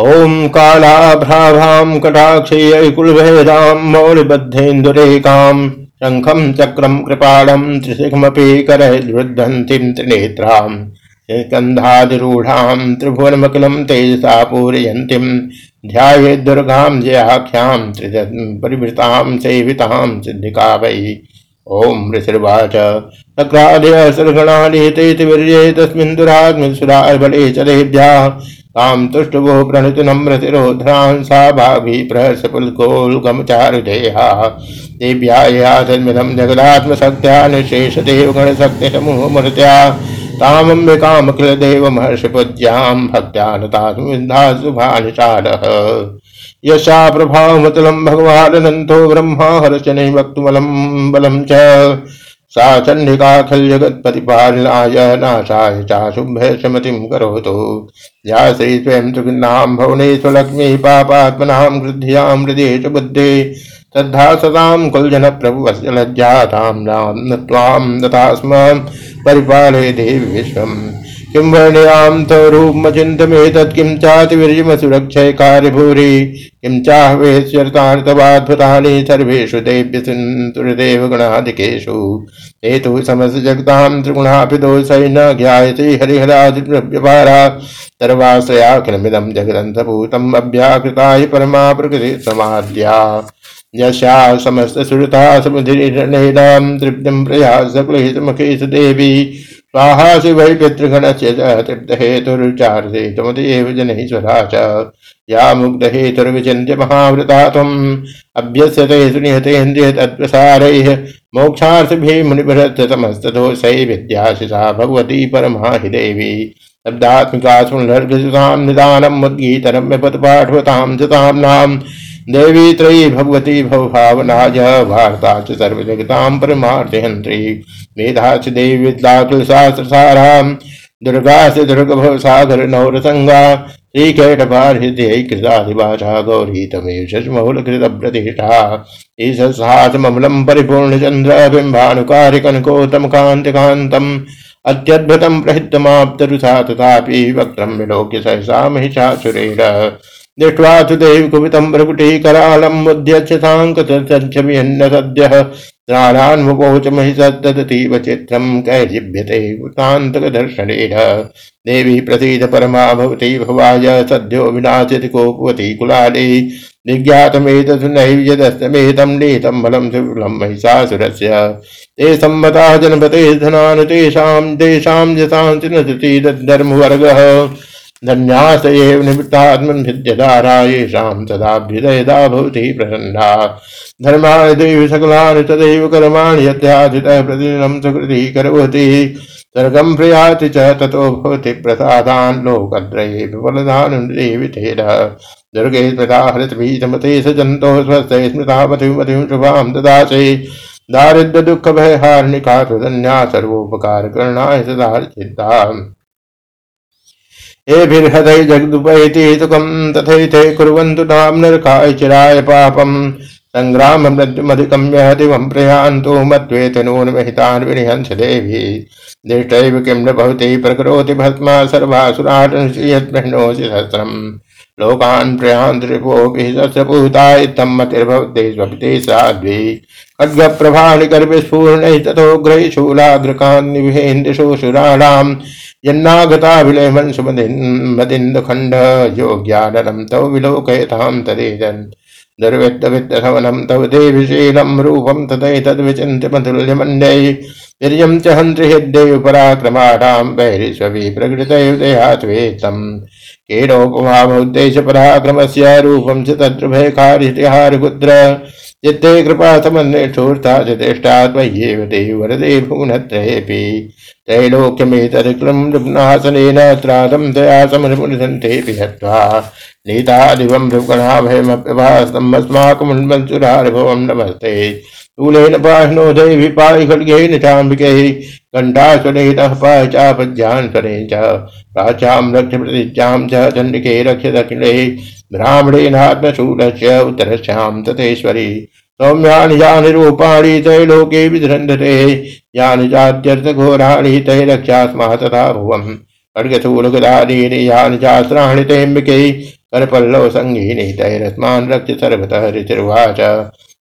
ॐ कालाभ्राभां कटाक्षीयै कुलभेदां मौलिबद्धेन्दुरेकाम् शङ्खं चक्रं कृपाणं त्रिशिखमपि करैर्वृद्धन्तीं त्रिनेत्राम् स्कन्धादिरूढां त्रिभुवनमखिलं तेजसा पूरयन्तीं ध्याये दुर्गां जयाख्यां त्रिपरिवृतां सेवितां सिद्धिका वै। ॐ ऋषिर्वाच। वीर्ये तस्मिन् दुराग्निसुराबले च देव्याः तां तुष्टवो प्रणुत नम्रतिरोध्रान् सा भावी प्रहसपुल्कोल्गमचारुदेहा देव्यायासन्मिदं जगदात्मशक्त्या निशेषदेवगणशक्तिसमूहमूर्त्या तामम्बिकामखिलदेवमहर्षिपूज्यां भक्त्यानतात्मविन्धा शुभानिशालः यशा प्रभावमतुलं भगवानन्तो ब्रह्मा हर्षने वक्तुमलं बलं च सा श्री स्वयं सुखिन्नां भुवनेषु लक्ष्मीः पापात्मनां गृद्ध्यां हृदये च बुद्धे तद्धा सतां कुलजनप्रभुवस्य लज्जातां नाम त्वां तथा स्म परिपाले देवी किं वर्णयां तरूपमचिन्तमेतत् किं चातिवीर्यमसुरक्षय कार्यभूरि किं चाह्वेश्वरतार्थवाद्भुतानि सर्वेषु देव्यसुन्तुर्देव गणादिकेषु ते तु समस्तजगतां त्रिगुणापि दोषै न ज्ञायते हरिहरादिव्यपारा सर्वाश्रयाखिलमिदं जगदन्तभूतम् अव्याकृता हि परमा प्रकृति समाद्या। यस्या समस्तसुरता समुधिर्णेनां तृप्तिं प्रयासकुलहितमुखेश देवी। स्वाहा शिवै पितृगणस्य च तृप्तहेतुर्चारते त्वमदेव जनैश्वरा च या मुग्धहेतुर्विचिन्त्य महावृता त्वम्। अभ्यस्यते सुनिहतेन्द्रिय तत्प्रसारैः मोक्षार्थभिः मुनिभरतमस्तदोषै विद्याशिषा भगवती परमा हि देवी। शब्दात्मिका सुनर्घसुतां निदानम् उद्गीतरम्यपदपाठवतां नाम देवी त्रयी भगवती भवभावनाय वार्ता च सर्वजगतां परमार्थहन्त्री मेधा च देवी विद्याकुलशास्त्रसारां दुर्गा से दुर्ग भवसागर नौरसंगा श्रीकैटभार्हृदयै कृतादिवाचा गौरी तमेव शशमहुलकृतप्रतिष्ठा ईशसासममलं परिपूर्णचन्द्रबिम्बानुकारिकनकोत्तमकान्तिकान्तम् अत्यद्भुतं प्रहितमाप्तरुषा तथापि विलोक्य सहसा महिषासुरेण। दृष्ट्वा तु देव कुपितं भ्रकुटीकरालं मुद्यच्छताङ्कतच्छमियन्न सद्यः प्राणान्मुपोच महिषद्दतीव चित्रं कैजिभ्यते कृतान्तकदर्शनेन देवी प्रसीद परमा भवती, भवाय सद्यो विनाशिति कोपवती कुलाले। विज्ञातमेतसु नैव यदस्तमेतं नीतं बलं सुबलं महिषासुरस्य। ते जनपते धनान् तेषां तेषां यथांसि तद्धर्मवर्गः धन्यास एव निवृत्तात्मभिद्यदारा येषां तदाभ्युदयदा भवति प्रसन्ना। धर्माणि देवि सकलानि तदैव कर्माणि यत्यादितः प्रतिदिनं सुकृतिः करोति। सर्गं प्रयाति च ततो भवति प्रसादान् लोकत्रये विफलदानुदेवितेन दुर्गे स्मृता हरितभीतमते स जन्तोः स्वस्थे स्मृता मतिमतिं शुभां ददासे। दारिद्र्य दुःख भयहार्णिका सुधन्या सर्वोपकारकरणाय सदा चिन्ता एभिर्हृदय जगदुपैति सुखं तथैथे कुर्वन्तु नाम नरकाय चिराय पापम् सङ्ग्राम मृत्युमधिकम्य दिवं प्रयान्तु मत्वेतनून्महितान् विनिहंस देवी। दृष्टैव किं न भवति प्रकरोति भस्मा सहस्रम्। लोकान् प्रयान्त्रिपोऽपि सस्यपूता इत्थं मतिर्भवते स्वपिते साध्वी खड्गप्रभाणिकर्विस्फूर्णैः ततोग्रैः शूलाग्रकान्निभेन्द्रशोषुराणाम् यन्नागताभिलेमन् सुमदिन्दखण्ड योग्याननं तव विलोकयतां तदेजन् दुर्वित्तवित्तसवनं तव देविशीलं रूपं तथैतद्विचिन्त्य मधुल्यमन्यै वीर्यं च हन्त्रि हृद्यैव पराक्रमाणां वैरिष्वभि प्रकृतयुदयात्वेतम् केनोपमामोद्देशपराक्रमस्य रूपं च तत्र चित्ते वरदे भुवनत्रयेऽपि त्रैलोक्यमेतदिक्रं रुग्नासनेन त्रादं दया समनुसन्तेऽपि नमस्ते। शूलेन पाहिनो देवि पाहि खड्गेन चाम्बिकैः पाहि चापज्यान् च प्राचां रक्ष प्रतिज्ञां च चण्डिके रक्ष दक्षिणे ब्राह्मणेनात्मशूलस्य उत्तरस्यां तथेश्वरी सौम्यानि यानि रूपाणि त्रैलोके विधृन्दते यानि तथा भुवम्। खड्गशूलगदादीनि यानि चास्त्राणि तेऽम्बिके करपल्लव संगीनी तैरस्मान रक्ष सर्वतः ऋचिर्वाच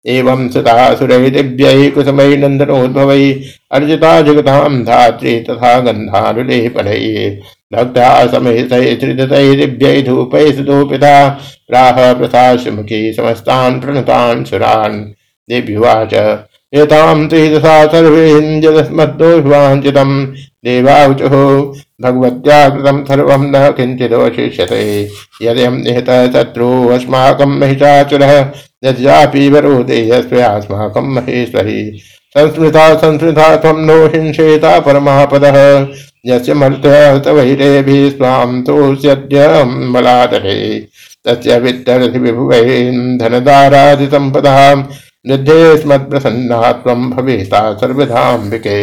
एवं सुतासुरै दिव्यै कुसुमै नन्दनोद्भवै अर्जिता जगतां धात्री तथा गन्धानुलेपनैः भक्ता समेतै त्रिदतै दिव्यै धूपै सुधूपिता प्राह प्रसाशमुखी समस्तान् प्रणतान् सुरान्। देव्युवाच, एतां त्रिदशा सर्वेन्द्रस्मद्दोषवाञ्छितं देवावचुः भगवत्या कृतं सर्वं न किञ्चिदवशिष्यते यदयं निहतः शत्रुः महिषाचुरः यस्यापि वरो देयस्यास्माकं महेश्वरी। संस्मृता संस्मृता त्वं नो हिंसेता परमापदः। यस्य मर्त्यः तवैरेभिः स्वां तोष्यद्य मलातरे तस्य वित्तरधिविभुवैः धनदारादिसम्पदः निध्ये स्मत्प्रसन्ना त्वं भवेता सर्वधाम्बिके।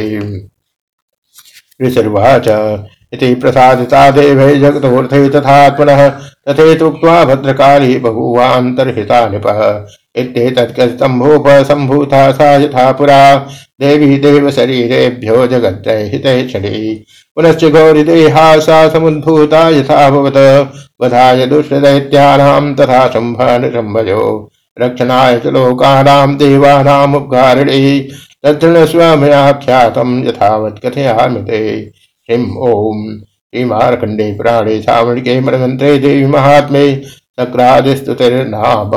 इति प्रसादिता देवै जगतोऽर्थे तथा पुनः तथेतुक्त्वा भद्रकाली बभूवान्तर्हिता नृपः इत्येतत्कस्तम्भोपसम्भूता सा यथा पुरा। देवी देवशरीरेभ्यो जगत्रयहिते क्षणी। पुनश्च गौरीदेहा सा समुद्भूता यथा भवत। वधाय दुष्टदैत्यानां तथा शुम्भानुशम्भयो रक्षणाय च लोकानां देवानामुपकारिणे तद्धृणस्व मया ख्यातं यथावत् कथयामि ते। ह्रीं श्री मारकंडे पुराणे सामणिके मृगंत्रे देवी महात्मे सक्रादिस्तुतिर्नाभ